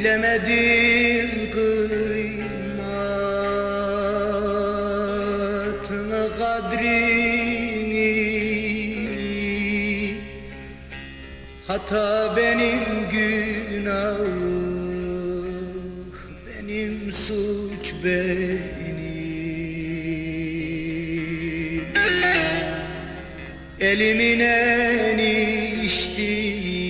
Bilemedim kıymatını kadrini. Hata benim günah Benim suç benim Elimin en içtiğim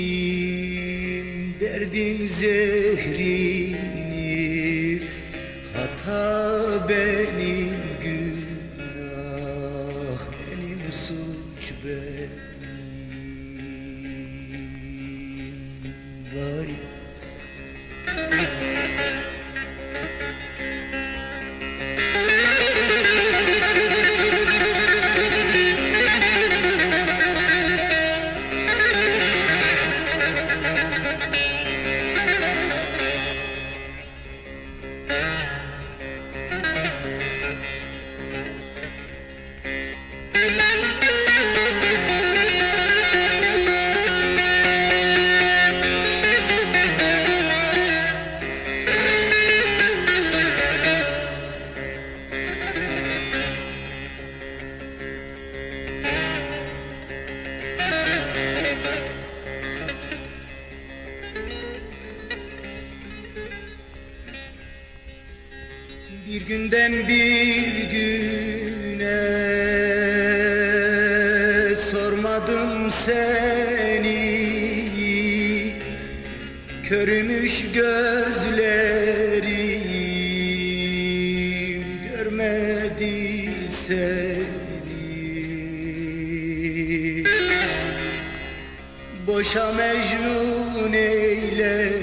günden bir güne sormadım seni. Körümüş gözlerim görmedi seni. Boşa mecnun eylemişsin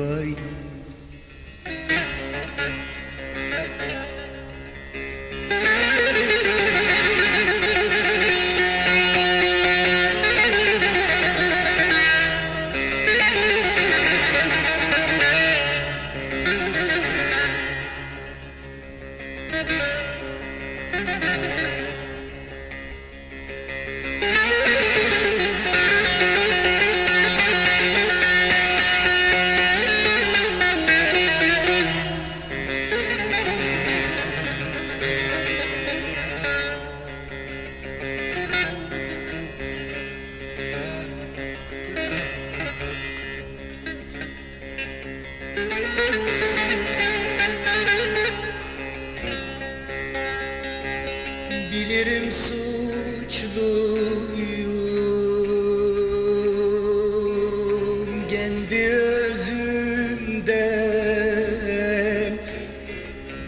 benim Bilirim suçluyum. Kendi özümden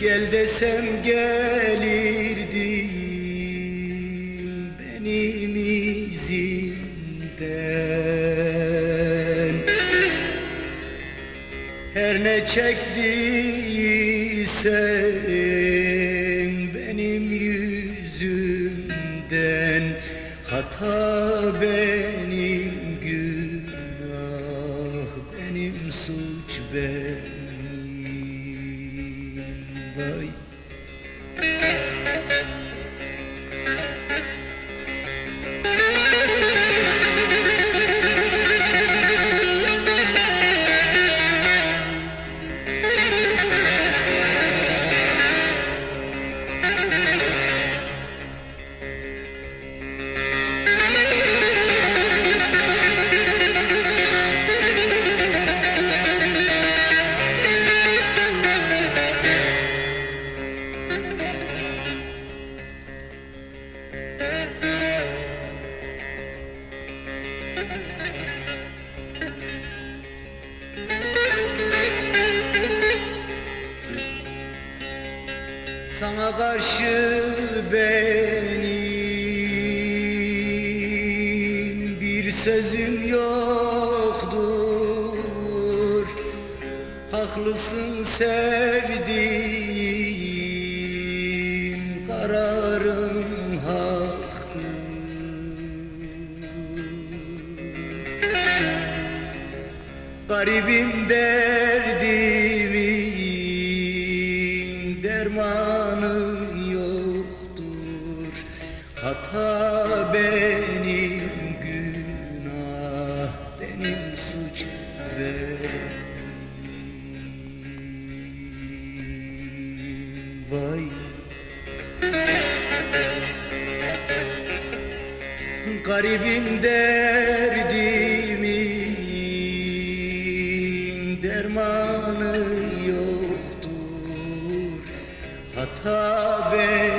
Gel desem gelirdim benim izimden Her ne çektiysem Hata benim günah benim suç benim. Vay Sana karşı benim bir sözüm yoktur. Haklısın sevdiğim derdimin dermanı yoktur. Hata benim günah benim suç benim. Vay. Garibim der Baby.